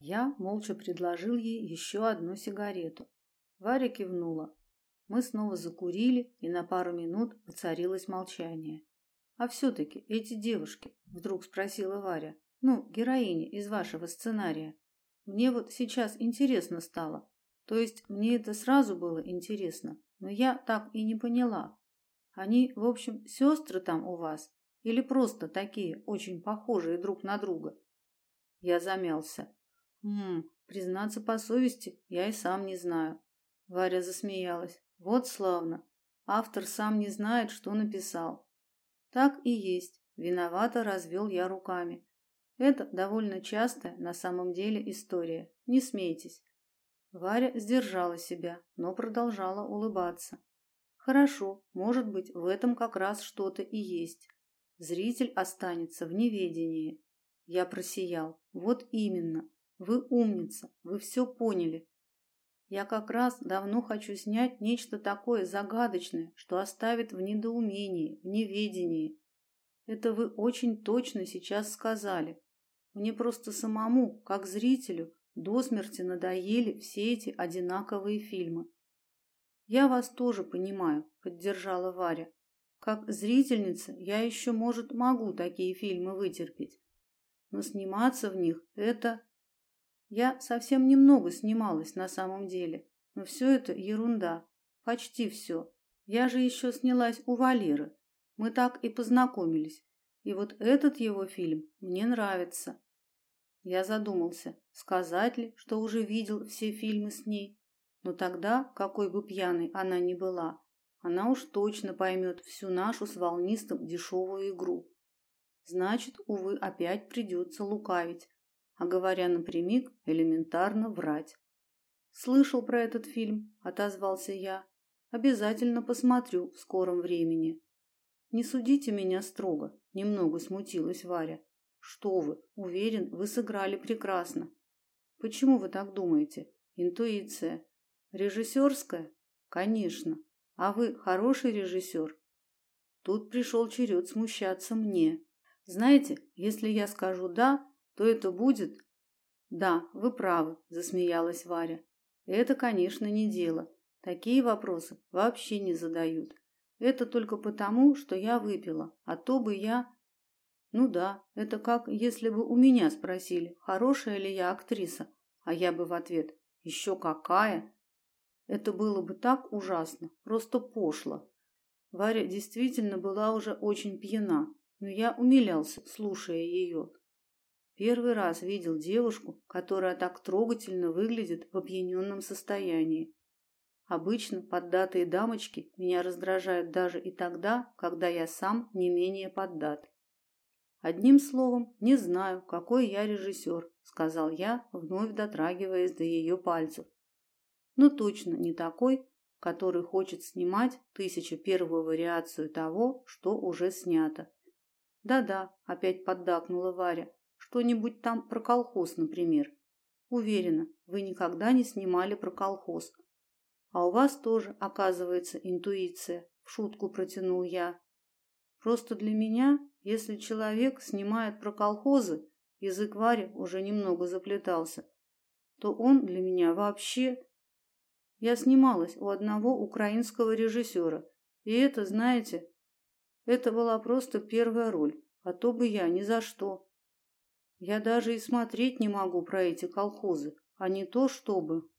Я молча предложил ей еще одну сигарету. Варя кивнула. Мы снова закурили, и на пару минут воцарилось молчание. А все-таки эти девушки, вдруг спросила Варя, ну, героини из вашего сценария. Мне вот сейчас интересно стало. То есть мне это сразу было интересно, но я так и не поняла. Они, в общем, сестры там у вас или просто такие, очень похожие друг на друга? Я замялся. Хм, признаться по совести, я и сам не знаю. Варя засмеялась. Вот славно. Автор сам не знает, что написал. Так и есть. Виновато развел я руками. Это довольно частая на самом деле история. Не смейтесь. Варя сдержала себя, но продолжала улыбаться. Хорошо, может быть, в этом как раз что-то и есть. Зритель останется в неведении. Я просиял. Вот именно. Вы умница. Вы все поняли. Я как раз давно хочу снять нечто такое загадочное, что оставит в недоумении, в неведении. Это вы очень точно сейчас сказали. Мне просто самому, как зрителю, до смерти надоели все эти одинаковые фильмы. Я вас тоже понимаю, поддержала Варя. Как зрительница я еще, может, могу такие фильмы вытерпеть. Но сниматься в них это я совсем немного снималась на самом деле, но все это ерунда, почти все. Я же еще снялась у Валеры. Мы так и познакомились. И вот этот его фильм мне нравится. Я задумался, сказать ли, что уже видел все фильмы с ней. Но тогда, какой бы пьяной она ни была, она уж точно поймет всю нашу с волнистым дешевую игру. Значит, увы, опять придется лукавить, а говоря напрямик, элементарно врать. Слышал про этот фильм, отозвался я. Обязательно посмотрю в скором времени. Не судите меня строго, немного смутилась Варя. Что вы? Уверен, вы сыграли прекрасно. Почему вы так думаете? Интуиция. Режиссерская? Конечно. А вы хороший режиссер?» Тут пришел черед смущаться мне. Знаете, если я скажу да, то это будет Да, вы правы, засмеялась Варя. Это, конечно, не дело. Такие вопросы вообще не задают. Это только потому, что я выпила, а то бы я Ну да, это как если бы у меня спросили, хорошая ли я актриса, а я бы в ответ: «Еще какая?" Это было бы так ужасно, просто пошло. Варя действительно была уже очень пьяна, но я умилялся, слушая ее. Первый раз видел девушку, которая так трогательно выглядит в опьяненном состоянии. Обычно поддатые дамочки меня раздражают даже и тогда, когда я сам не менее поддат. Одним словом, не знаю, какой я режиссер, сказал я, вновь дотрагиваясь до ее пальцев. Но точно не такой, который хочет снимать тысячу первую вариацию того, что уже снято. Да-да, опять поддакнула Варя. Что-нибудь там про колхоз, например. Уверена, вы никогда не снимали про колхоз. А у вас тоже, оказывается, интуиция, в шутку протянул я. Просто для меня, если человек снимает про колхозы, язык Вари уже немного заплетался, то он для меня вообще Я снималась у одного украинского режиссера, и это, знаете, это была просто первая роль, а то бы я ни за что. Я даже и смотреть не могу про эти колхозы, а не то чтобы.